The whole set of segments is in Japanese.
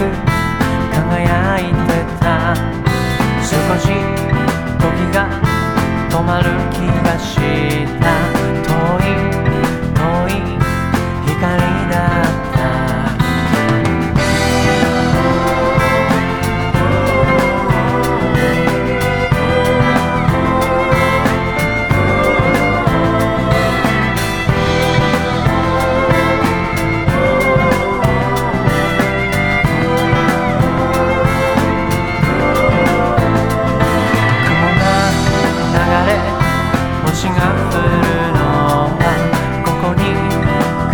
く輝いてた。少し時が止まる気がし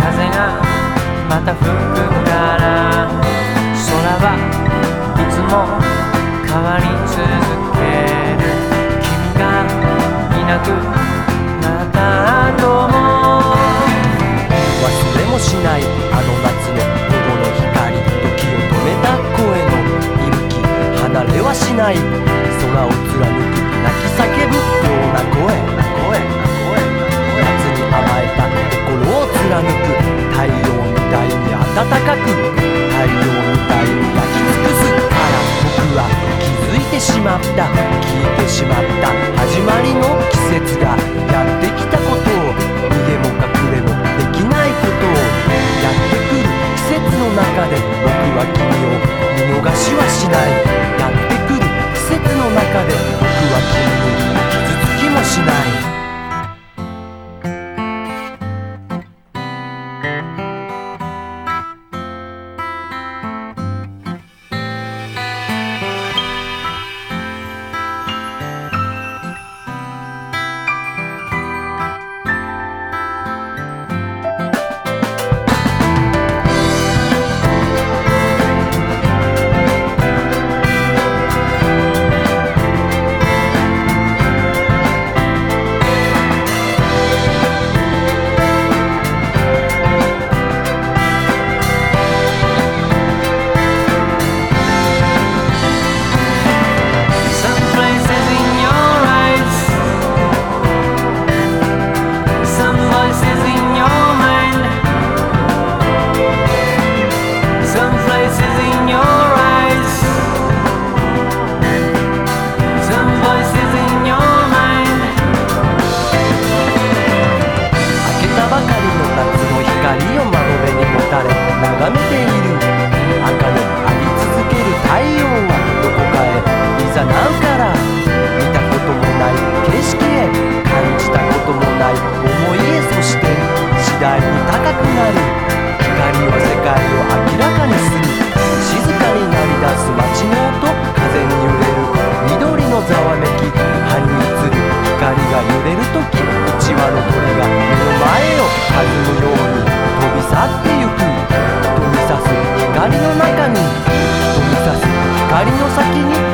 風がまた吹くから空はいつも変わり続ける君がいなくなった後も忘れもしない。ない。やってくる。季節の中で僕は君に傷つきもしない。高くなる光は世界を明らかにする静かになり出す街の音風に揺れる緑のざわめき葉に映る光が揺れる時一羽の鳥が目の前を弾むように飛び去ってゆく。飛び刺す光の中に飛び刺す光の先に